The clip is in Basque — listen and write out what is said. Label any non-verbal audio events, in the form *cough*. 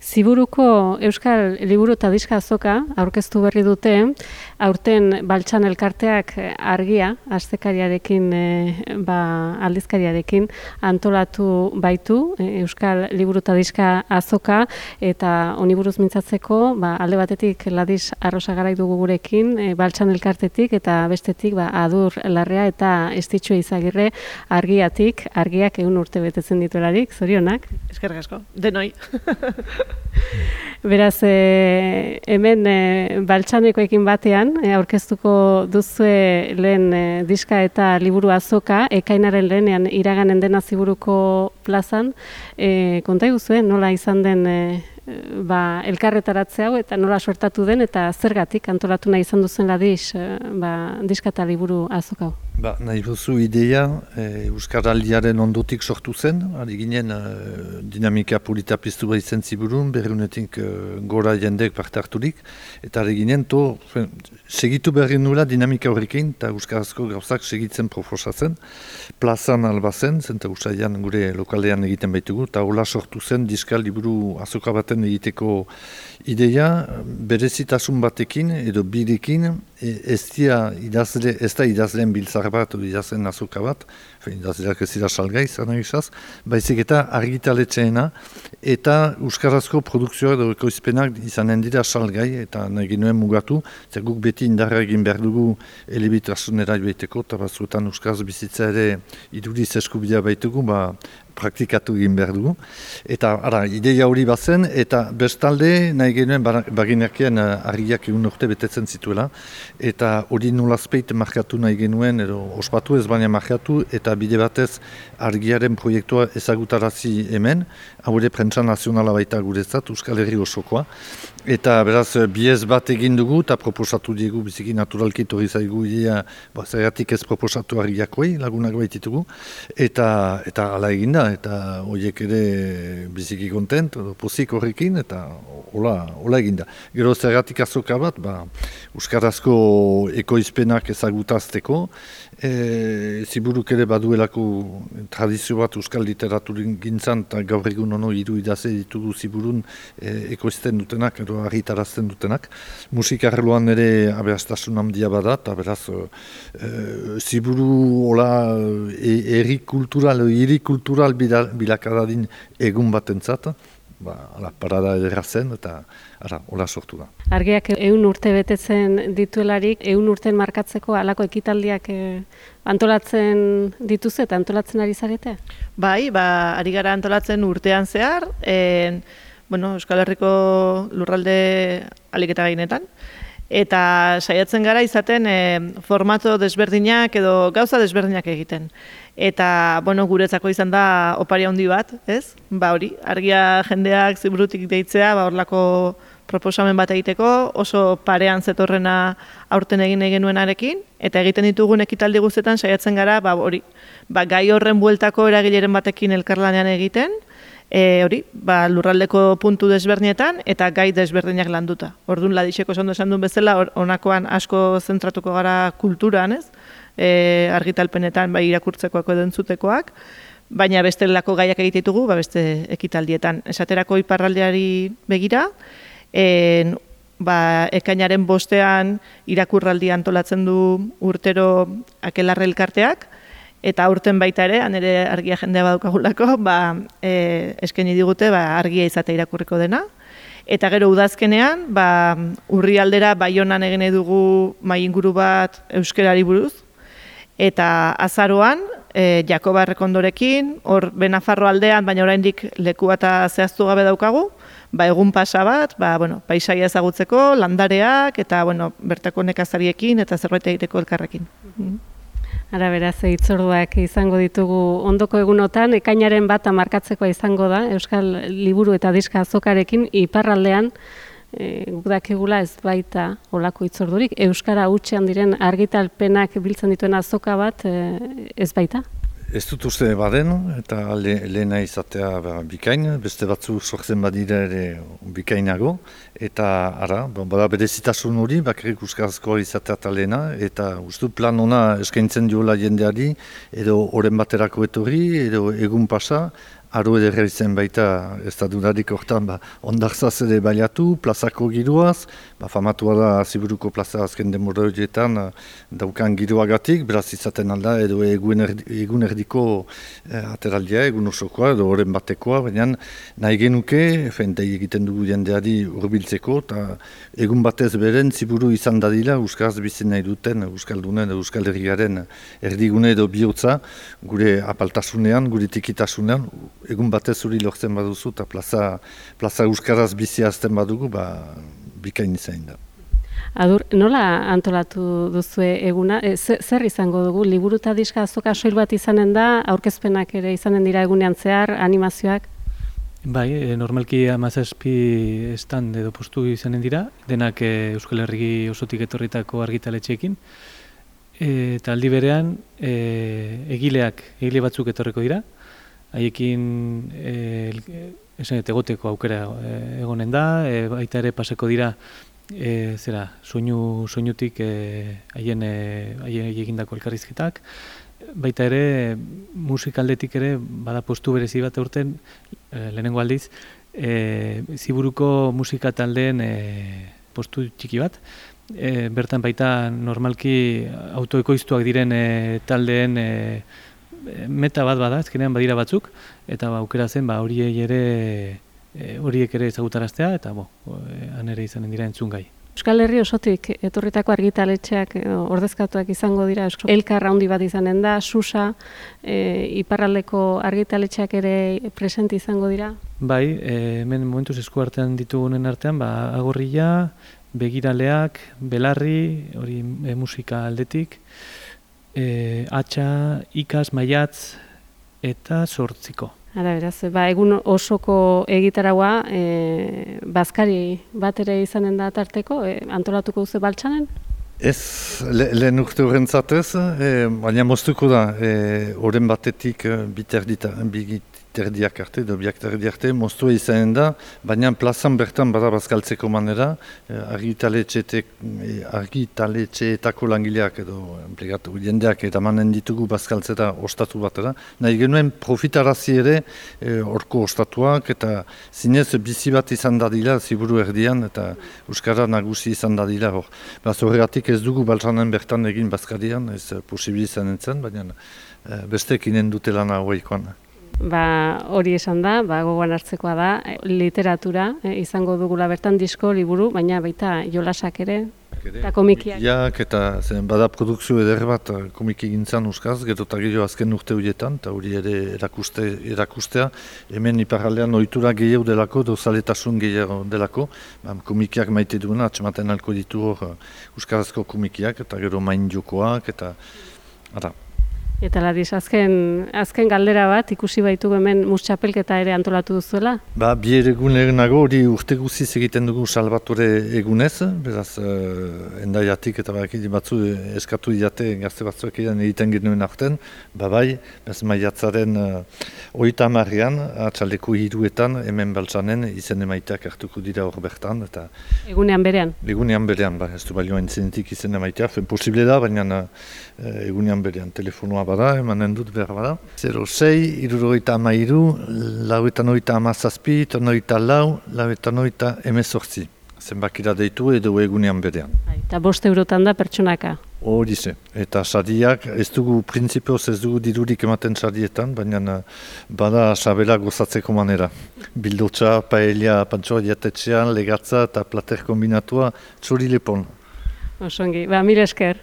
Ziburuko Euskal Liburu eta Diska Azoka aurkeztu berri dute, aurten baltsan elkarteak argia, astekariarekin, e, ba, aldizkariarekin, antolatu baitu e, Euskal Liburu eta Diska Azoka, eta oniburuz mintzatzeko, ba, alde batetik ladiz arrosa garai dugu gurekin, e, baltsan elkartetik, eta bestetik ba, adur larrea eta estitxue izagirre argiatik, argiak egun urte betetzen dituelarik, zorionak? Eskerrik asko, denoi. *laughs* Beraz, e, hemen e, baltsanekoekin batean, e, aurkeztuko duzue lehen e, diska eta liburu azoka, ekainaren lehenean iraganen dena ziburuko plazan, e, konta eguzue, nola izan den e, ba, elkarretaratze hau eta nola suertatu den eta zergatik antolatu nahi izan duzen ladiz e, ba, diska eta liburu azoka hau? Ba, nahi buzu ideia, e, Euskaraldiaren ondotik sortu zen, ari ginen e, dinamika polita piztu behar izan ziburun, berrunetik e, gora jendek parte harturik, eta ari ginen, to, segitu behar nula dinamika horrekin, eta Euskarazko gauzak segitzen proposatzen, plazan albazen, zenta usaian gure lokalean egiten baitugu, eta hola sortu zen diskal liburu azoka baten egiteko ideia, berezitasun batekin, edo birekin, ez, dia idazle, ez da idazleen biltzara bat, idazten azuka bat, idazleak ez dira salgai, zan egizaz, baizik eta argitaletxeena, eta Euskarazko produkzioa edo ekoizpenak izanen dira salgai, eta nahi ginuen mugatu, eta guk beti indarra egin behar dugu elibitrasunera joiteko, eta batzuetan Euskaraz bizitza ere iduriz eskubidea baitugu, ba, praktikatu egin behar dugu. Eta, ara, ideia hori bazen, eta bestalde nahi genuen baginerkean uh, argiak egun urte betetzen zituela, eta hori nolazpeit markatu nahi genuen, edo ospatu ez baina markatu, eta bide batez argiaren proiektua ezagutarazi hemen, haure prentsa nazionala baita guretzat, Euskal Herri osokoa, Eta beraz, biez bat egin dugu eta proposatu diegu biziki naturalki torri zaigu idea, ba, zergatik ez proposatu argiakoi lagunak baititugu, eta eta ala eginda, eta horiek ere biziki kontent, pozik horrekin, eta hola, hola eginda. Gero zergatik azoka bat, ba, Euskarazko ekoizpenak ezagutazteko, e, ziburuk ere baduelako tradizio bat Euskal Literaturin gintzan, eta gaur egun ono idu idaze ditugu ziburun e, ekoizten dutenak, edo argitarazten dutenak. Musikarreloan ere abeaztasun handia bada, eta beraz, e, ziburu hola e, erri kultural, hiri kultural bilakadadin egun batentzat, ba, ala, parada edera zen, eta ara, hola sortu da. Argiak eun urte betetzen dituelarik, eun urten markatzeko alako ekitaldiak e, antolatzen dituz eta antolatzen ari zarete? Bai, ba, ari gara antolatzen urtean zehar, e, bueno, Euskal Herriko lurralde aliketa gainetan, eta saiatzen gara izaten e, formato desberdinak edo gauza desberdinak egiten. Eta, bueno, guretzako izan da opari handi bat, ez? Ba hori, argia jendeak ziburutik deitzea, ba horlako proposamen bat egiteko, oso parean zetorrena aurten egin egin nuenarekin, eta egiten ditugun ekitaldi guztetan saiatzen gara, ba hori, ba gai horren bueltako eragileren batekin elkarlanean egiten, e, hori, ba, lurraldeko puntu desberdinetan eta gai desberdinak landuta. Orduan ladixeko zondo esan duen bezala, honakoan asko zentratuko gara kulturan, ez? E, argitalpenetan bai irakurtzekoak edo entzutekoak, baina beste lako gaiak egitetugu, ba, beste ekitaldietan. Esaterako iparraldeari begira, en, ba, ekainaren bostean irakurraldi antolatzen du urtero akelarre elkarteak, eta aurten baita ere, ere argia jendea badukagulako, ba, e, eskeni digute ba, argia izate irakurriko dena. Eta gero udazkenean, ba, urri aldera baionan egine dugu mai inguru bat euskerari buruz. Eta azaroan, e, Jakoba Errekondorekin, hor Benafarro aldean, baina oraindik leku eta zehaztu gabe daukagu, ba, egun pasa bat, ba, bueno, paisaia ezagutzeko, landareak, eta bueno, bertako nekazariekin, eta zerbait egiteko elkarrekin. Mm Ara beraz, itzorduak izango ditugu ondoko egunotan, ekainaren bat markatzeko izango da, Euskal Liburu eta Diska Azokarekin, iparraldean, e, gudakigula ez baita olako itzordurik, Euskara hutsean diren argitalpenak biltzen dituen azoka bat e, ez baita? Ez dut uste baden, eta le, lehena izatea ba, bikain, beste batzu sortzen badira ere bikainago, eta ara, ba, bada berezitasun hori, bakarrik euskarazko izatea eta lehena, eta uste plan ona eskaintzen diola jendeari, edo oren baterako etorri, edo egun pasa, aro ederra izan baita ez hortan ba, ondarzaz ere baliatu, plazako giroaz, ba, famatua da ziburuko plaza azken demora uh, daukan giroagatik, beraz izaten alda edo egun, erdi, egun erdiko eh, ateraldia, egun osokoa edo horren batekoa, baina nahi genuke, fente egiten dugu jendeari urbiltzeko, eta egun batez beren ziburu izan dadila Euskaraz bizi nahi duten Euskaldunen Euskal Herriaren erdigune edo bihotza, gure apaltasunean, gure tikitasunean, egun batez zuri lortzen baduzu eta plaza, plaza Euskaraz bizi azten badugu, ba, bikain izan da. Adur, nola antolatu duzue eguna? E, zer izango dugu? Liburu eta diska azoka soil bat izanen da, aurkezpenak ere izanen dira egunean zehar, animazioak? Bai, e, normalki amazazpi stand edo postu izanen dira, denak e, Euskal Herri osotik etorritako argitaletxeekin. E, eta aldi berean, e, egileak, egile batzuk etorreko dira, haiekin e, esan egoteko aukera e, egonen da, e, baita ere paseko dira e, zera, soinu, soinutik haien e, haien egindako elkarrizketak, baita ere musikaldetik ere bada postu berezi bat urten e, lehenengo aldiz, e, ziburuko musika taldeen e, postu txiki bat, e, bertan baita normalki autoekoiztuak diren e, taldeen e, meta bat bada, ezkenean badira batzuk, eta ba, aukera zen ba, horiek ere e, horiek ere ezagutaraztea, eta bo, han ere izanen dira entzun gai. Euskal Herri osotik etorritako argitaletxeak e, ordezkatuak izango dira, elkar handi bat izanen da, susa, e, iparraldeko argitaletxeak ere presente izango dira? Bai, e, hemen momentuz esku artean ditugunen artean, ba, agorria, begiraleak, belarri, hori e, musika aldetik, e, atxa, ikas, maiatz eta sortziko. Ara, beraz, ba, egun osoko egitaragua, e, bazkari bat ere izanen da tarteko, e, antolatuko duzu baltsanen? Ez, le, lehen urte horren zatez, e, baina moztuko da, e, horren batetik e, biterdita, terdiak arte, edo biak terdi arte, moztua izanen da, baina plazan bertan bada bazkaltzeko manera, eh, argitaletxeetako eh, langileak edo emplegatu jendeak eta manen ditugu bazkaltzeta ostatu batera. Nahi genuen profitarazi ere eh, orko ostatuak eta zinez bizi bat izan dadila ziburu erdian eta Euskara nagusi izan dadila hor. Baz horregatik ez dugu baltsanen bertan egin bazkarian, ez posibilizan entzen, baina eh, bestekinen dute lan haueikoan ba, hori esan da, ba, gogoan hartzekoa da, e, literatura, e, izango dugula bertan disko, liburu, baina baita jolasak ere, eta komikiak. Jak, eta zen, bada produkzio eder bat e, komiki gintzan uskaz, gero eta gero azken urte horietan, eta hori ere erakuste, erakustea, hemen iparaldean ohitura gehiago delako, dozaletasun gehiago delako, ba, komikiak maite duena, atxematen alko ditu hor uskarazko komikiak, eta gero main jokoak, eta... Ara, Eta ladiz, azken, azken galdera bat, ikusi baitu hemen mustxapelketa ere antolatu duzuela? Ba, bi egun nago hori urte guziz egiten dugu salbatore egunez, beraz, uh, endaiatik eta bakit batzu eskatu diate gazte batzuek egiten genuen arten, ba bai, bez maiatzaren uh, oita marrean, atxaleko hiruetan, hemen baltsanen, izen emaiteak hartuko dira hor bertan, eta... Egunean berean? Egunean berean, ba, ez du balioa entzenetik izen emaiteak, posible da, baina uh, egunean berean, telefonoa bada, emanen dut behar bada. 06, iruroita ama iru, lauetan oita ama zazpi, tonoita lau, lauetan oita emezortzi. Zenbakira deitu edo egunean berean. Bai, eta bost eurotan da pertsonaka? Hori ze. Eta sadiak, ez dugu prinsipioz ez dugu dirurik ematen sadietan, baina eh, bada sabela gozatzeko manera. Bildotxa, paella, pantsoa diatetxean, legatza eta plater kombinatua, txori lepon. Osongi, ba, mire esker.